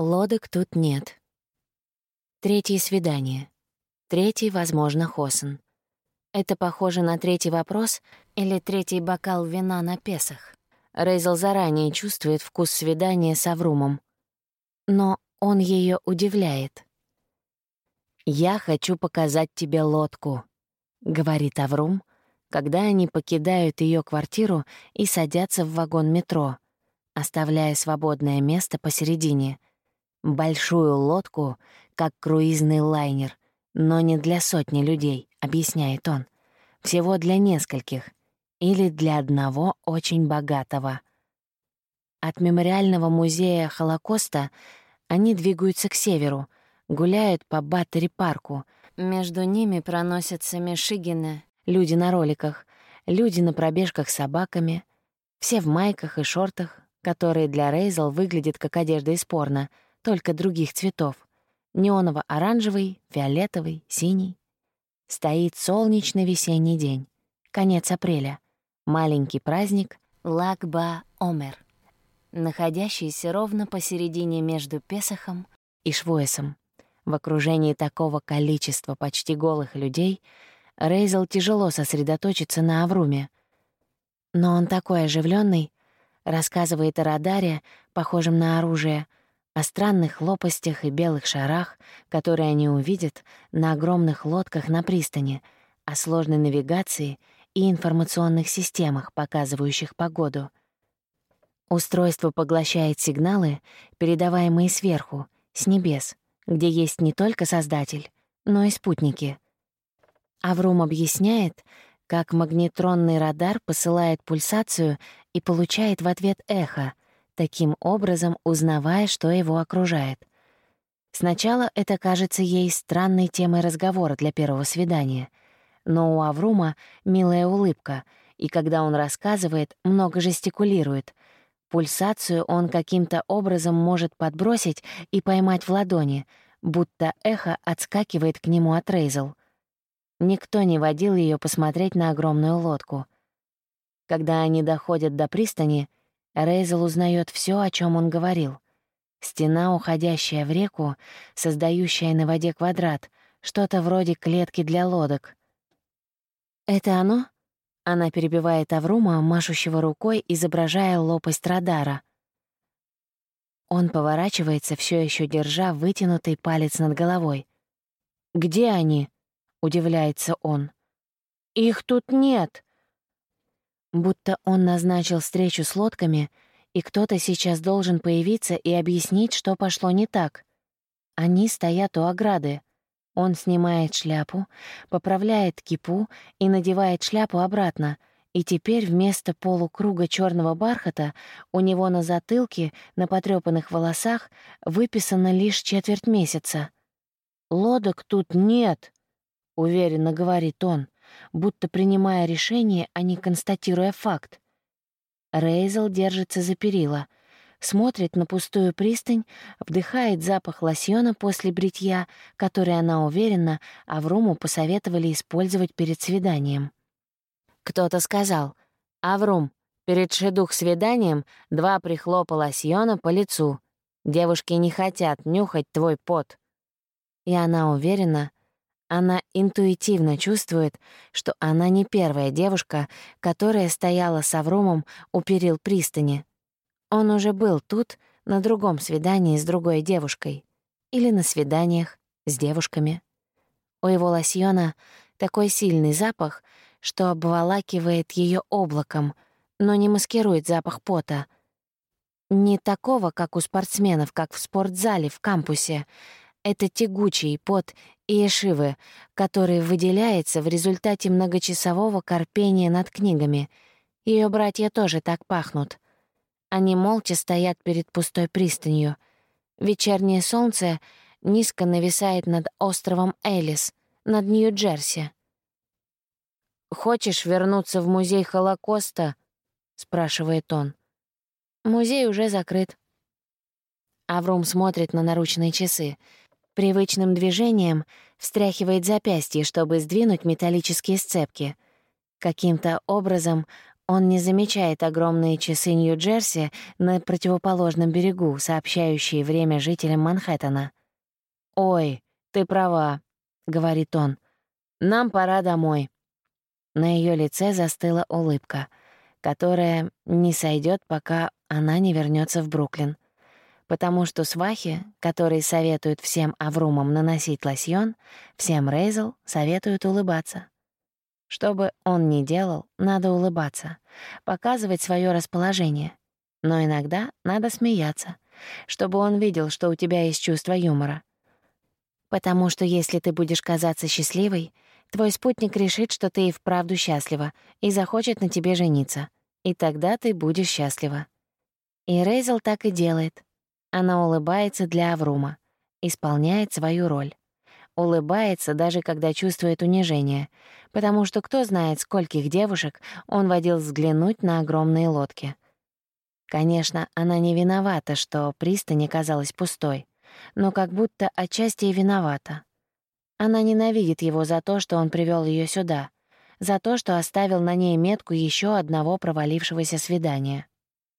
Лодок тут нет. Третье свидание. Третий, возможно, Хосен. Это похоже на третий вопрос или третий бокал вина на Песах. Рейзел заранее чувствует вкус свидания с Аврумом. Но он ее удивляет. «Я хочу показать тебе лодку», — говорит Аврум, когда они покидают ее квартиру и садятся в вагон метро, оставляя свободное место посередине — Большую лодку, как круизный лайнер, но не для сотни людей, объясняет он. Всего для нескольких. Или для одного очень богатого. От мемориального музея Холокоста они двигаются к северу, гуляют по Баттери-парку. Между ними проносятся Мишигины, люди на роликах, люди на пробежках с собаками, все в майках и шортах, которые для Рейзел выглядят как одежда из порно — только других цветов. Неоново-оранжевый, фиолетовый, синий. Стоит солнечный весенний день. Конец апреля. Маленький праздник Лагба-Омер, находящийся ровно посередине между Песохом и Швуэсом. В окружении такого количества почти голых людей Рейзел тяжело сосредоточиться на Авруме. Но он такой оживленный, рассказывает о радаре, похожем на оружие — о странных лопастях и белых шарах, которые они увидят на огромных лодках на пристани, о сложной навигации и информационных системах, показывающих погоду. Устройство поглощает сигналы, передаваемые сверху, с небес, где есть не только Создатель, но и спутники. Аврум объясняет, как магнетронный радар посылает пульсацию и получает в ответ эхо, таким образом узнавая, что его окружает. Сначала это кажется ей странной темой разговора для первого свидания, но у Аврума милая улыбка, и когда он рассказывает, много жестикулирует. Пульсацию он каким-то образом может подбросить и поймать в ладони, будто эхо отскакивает к нему от Рейзел. Никто не водил ее посмотреть на огромную лодку. Когда они доходят до пристани — Рейзел узнает все, о чем он говорил. Стена, уходящая в реку, создающая на воде квадрат, что-то вроде клетки для лодок. «Это оно?» Она перебивает Аврума, машущего рукой, изображая лопасть радара. Он поворачивается, все еще держа вытянутый палец над головой. «Где они?» — удивляется он. «Их тут нет!» Будто он назначил встречу с лодками, и кто-то сейчас должен появиться и объяснить, что пошло не так. Они стоят у ограды. Он снимает шляпу, поправляет кипу и надевает шляпу обратно, и теперь вместо полукруга черного бархата у него на затылке, на потрёпанных волосах, выписано лишь четверть месяца. «Лодок тут нет», — уверенно говорит он будто принимая решение, а не констатируя факт. Рейзел держится за перила, смотрит на пустую пристань, вдыхает запах лосьона после бритья, который она уверена, Авруму посоветовали использовать перед свиданием. Кто-то сказал, «Аврум, перед шедух свиданием два прихлопа лосьона по лицу. Девушки не хотят нюхать твой пот». И она уверена, она интуитивно чувствует, что она не первая девушка, которая стояла с Авромом у перил пристани. Он уже был тут, на другом свидании с другой девушкой. Или на свиданиях с девушками. У его лосьона такой сильный запах, что обволакивает ее облаком, но не маскирует запах пота. Не такого, как у спортсменов, как в спортзале в кампусе, это тягучий пот Иешивы, который выделяется в результате многочасового корпения над книгами. Ее братья тоже так пахнут. Они молча стоят перед пустой пристанью. Вечернее солнце низко нависает над островом Элис, над Нью-Джерси. «Хочешь вернуться в музей Холокоста?» — спрашивает он. «Музей уже закрыт». Аврум смотрит на наручные часы. Привычным движением встряхивает запястье, чтобы сдвинуть металлические сцепки. Каким-то образом Он не замечает огромные часы Нью-Джерси на противоположном берегу, сообщающие время жителям Манхэттена. «Ой, ты права», — говорит он. «Нам пора домой». На ее лице застыла улыбка, которая не сойдет, пока она не вернется в Бруклин. Потому что свахи, которые советуют всем Аврумам наносить лосьон, всем Рейзел советуют улыбаться. Что бы он ни делал, надо улыбаться, показывать свое расположение. Но иногда надо смеяться, чтобы он видел, что у тебя есть чувство юмора. Потому что если ты будешь казаться счастливой, твой спутник решит, что ты и вправду счастлива, и захочет на тебе жениться. И тогда ты будешь счастлива. И Рейзел так и делает. Она улыбается для Аврума, исполняет свою роль. Улыбается, даже когда чувствует унижение, потому что кто знает, скольких девушек он водил взглянуть на огромные лодки. Конечно, она не виновата, что пристань оказалась пустой, но как будто отчасти и виновата. Она ненавидит его за то, что он привел ее сюда, за то, что оставил на ней метку еще одного провалившегося свидания.